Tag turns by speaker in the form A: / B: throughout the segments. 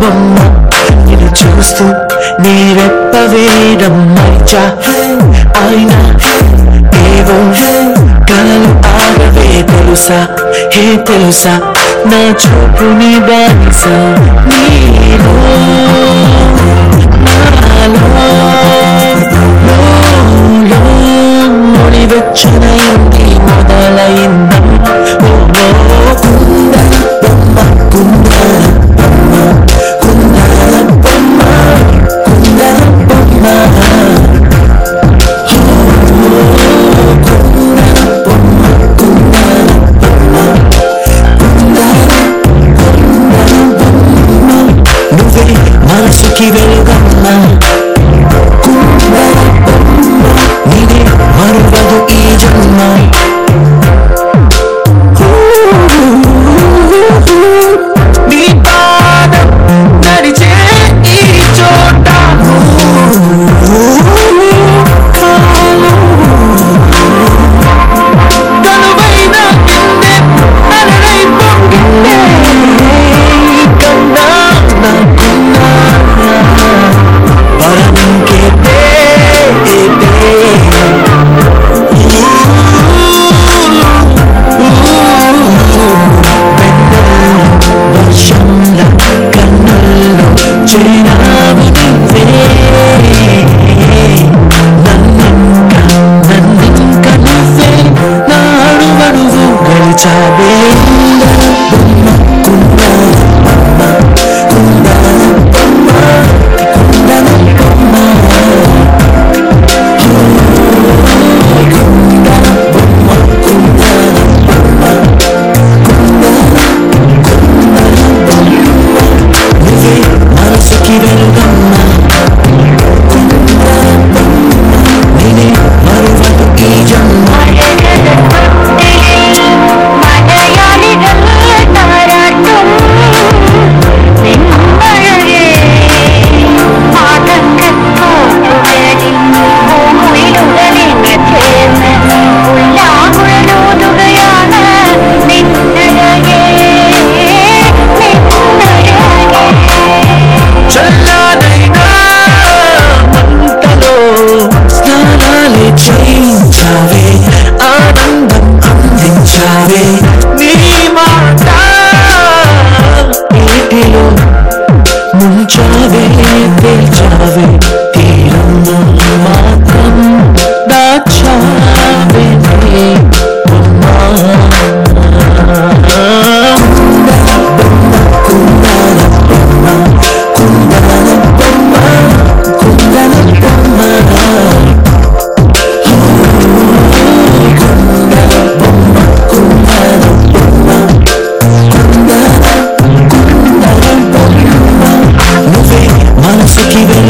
A: బొమ్మ నిన్ను చూస్తూ నీరెప్ప వేయడం మర్చా. ఆయన ఏవో కలలు ఆగవే తెలుసా? హే తెలుసా? నా చూపుని బానిస. నీలో నాలో ముడివెచ్చనైంది మొదలైంది. keep it going. 자 forgiven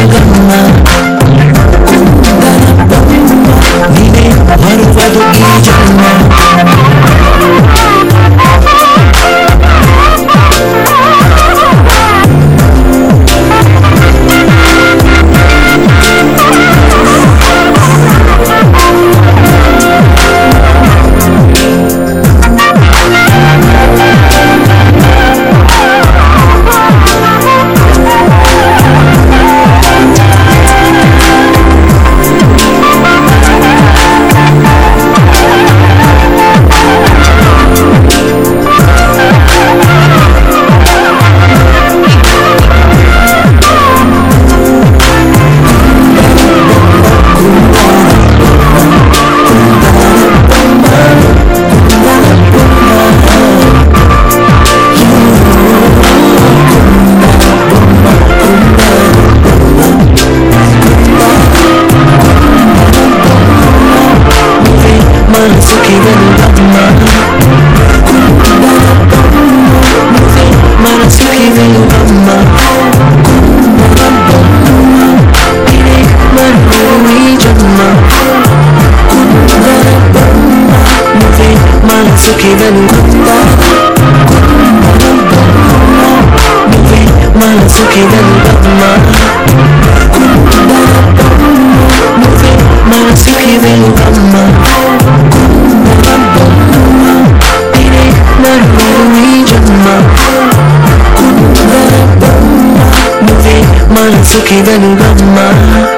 A: khi bên ta mà là suốt khi bên mà mà là suốt khi bên mà mà là suốt khi bên mà